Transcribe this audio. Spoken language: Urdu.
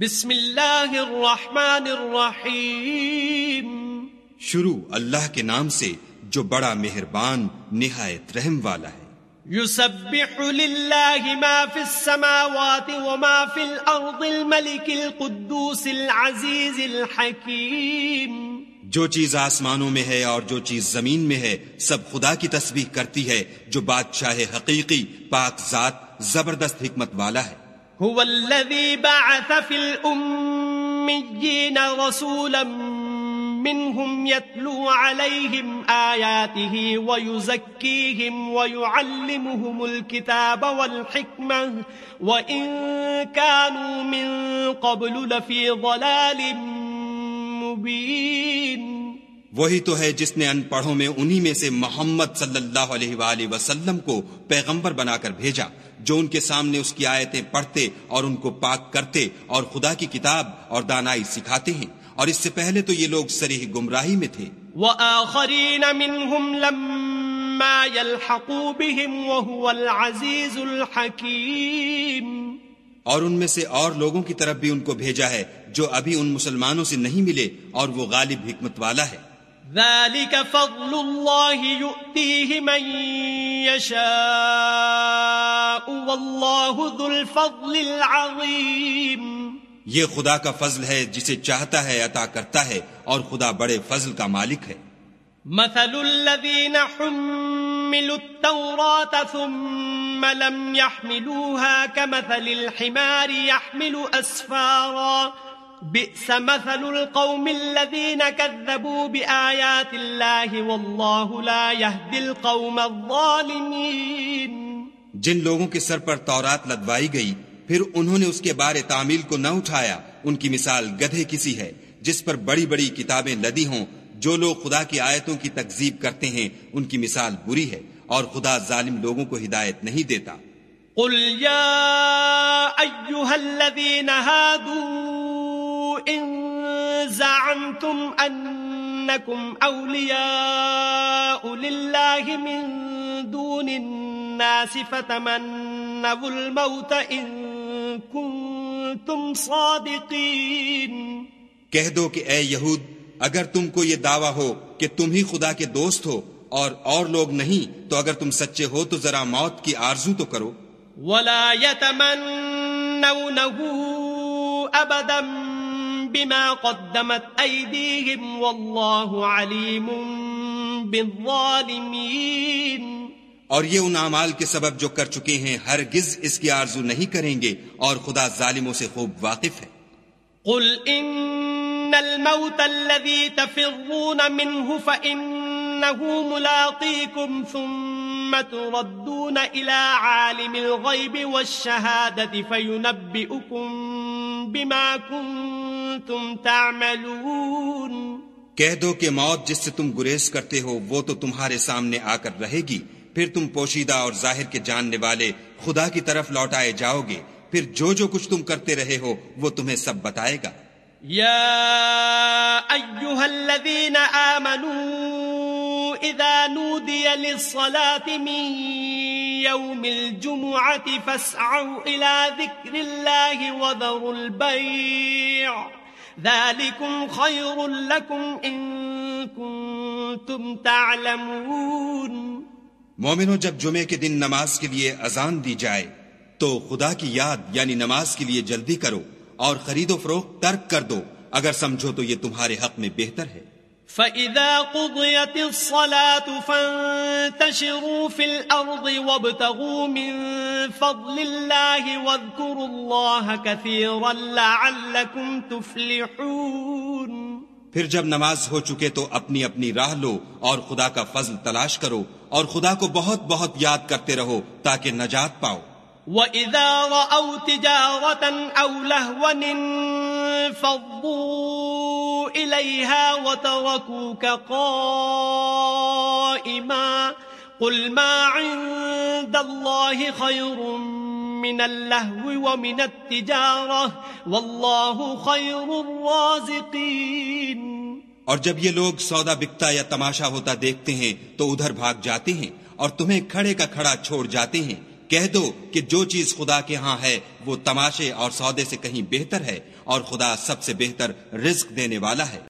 بسم اللہ الرحمن الرحیم۔ شروع اللہ کے نام سے جو بڑا مہربان نہایت رحم والا ہے۔ يسبح لله ما في السماوات وما في الأرض الملك القدوس العزيز الحكيم جو چیز آسمانوں میں ہے اور جو چیز زمین میں ہے سب خدا کی تسبیح کرتی ہے جو بادشاہ حقیقی پاک ذات زبردست حکمت والا ہے۔ هو الذي بعث في الأميين رسولا منهم يتلو عليهم آياته ويزكيهم ويعلمهم الكتاب والحكمة، وإن كانوا من قبل لفي ضلال مبين. وہی تو ہے جس نے ان پڑھوں میں انہی میں سے محمد صلی اللہ علیہ وآلہ وسلم کو پیغمبر بنا کر بھیجا۔ جو ان کے سامنے اس کی آیتیں پڑھتے اور ان کو پاک کرتے اور خدا کی کتاب اور دانائی سکھاتے ہیں۔ اور اس سے پہلے تو یہ لوگ سریح گمراہی میں تھے۔ وآخرین منهم لما يلحقوا بهم وهو العزيز الحكيم اور ان میں سے اور لوگوں کی طرف بھی ان کو بھیجا ہے جو ابھی ان مسلمانوں سے نہیں ملے اور وہ غالب حکمت والا ہے۔ ذلك فضل الله يؤتيه من يشاء والله ذو الفضل العظيم یہ خدا کا فضل ہے جسے چاہتا ہے عطا کرتا ہے اور خدا بڑے فضل کا مالک ہے۔ مثل الذين حملوا التوراة ثم لم يحملوها كمثل الحمار يحمل أسفارا۔ بئس مثل القوم الذين كذبوا بآيات الله والله لا يهدي القوم الظالمين۔ جن لوگوں کے سر پر تورات لدوائی گئی، پھر انہوں نے اس کے بارے تعمیل کو نہ اٹھایا۔ ان کی مثال گدھے کسی ہے، جس پر بڑی بڑی کتابیں لدی ہوں۔ جو لوگ خدا کی آیتوں کی تکذیب کرتے ہیں، ان کی مثال بری ہے اور خدا ظالم لوگوں کو ہدایت نہیں دیتا۔ قل يا أيها الذين هادوا إن زعمتم أنكم أولياء لله من دون الناس فتمنوا الموت إن كنتم صادقين. کہہ دو کہ اے یہود اگر تم کو یہ دعویٰ ہو کہ تم ہی خدا کے دوست ہو اور اور لوگ نہیں تو اگر تم سچے ہو تو ذرا موت کی آرزو تو کرو۔ ولا يتمنونه أبدا بما قدمت أيديهم والله عليم بالظالمين. اور یہ ان اعمال کے سبب جو کر چکے ہیں ہرگز اس کی آرزو نہیں کریں گے اور خدا ظالموں سے خوب واقف ہے۔ قل إن الموت الذي تفرون منه فإنه ملاقيكم ثم تردون إلى عالم الغيب والشهادة فينبئكم بما كنتم تعملون۔ کہہ دو کہ موت جس سے تم گریز کرتے ہو وہ تو تمہارے سامنے آ کر رہے گی۔ پھر تم پوشیدہ اور ظاہر کے جاننے والے خدا کی طرف لوٹائے جاؤ گے، پھر جو جو کچھ تم کرتے رہے ہو، وہ تمہیں سب بتائے گا۔ يا أيها الذين آمنوا إذا نودي للصلاة من يوم الجمعة فاسعوا إلى ذكر الله وذروا البيع ذلكم خير لكم إن كنتم تعلمون۔ مومنو جب جمعے کے دن نماز کے لیے اذان دی جائے، تو خدا کی یاد یعنی نماز کے لیے جلدی کرو اور خرید و فروخت ترک کر دو۔ اگر سمجھو تو یہ تمہارے حق میں بہتر ہے۔ فَإِذَا قُضِيَتِ الصَّلَاةُ فَانْتَشِرُوا فِي الْأَرْضِ وَابْتَغُوا مِن فَضْلِ اللَّهِ وَاذْكُرُوا اللَّهَ كَثِيرًا لَعَلَّكُمْ تُفْلِحُونَ پھر جب نماز ہو چکے تو اپنی اپنی راہ لو اور خدا کا فضل تلاش کرو اور خدا کو بہت بہت یاد کرتے رہو تاکہ نجات پاؤ۔ وَإِذَا رَأَوْا تِجَارَةً أَوْ لَهْوًا انفضوا إليها وتركوك قائما قل ما عند الله خير من اللهو ومن التجارة والله خير الرازقين اور جب یہ لوگ سودا بکتا یا تماشا ہوتا دیکھتے ہیں تو ادھر بھاگ جاتے ہیں اور تمہیں کھڑے کا کھڑا چھوڑ جاتے ہیں۔ کہہ دو کہ جو چیز خدا کے ہاں ہے وہ تماشے اور سودے سے کہیں بہتر ہے اور خدا سب سے بہتر رزق دینے والا ہے۔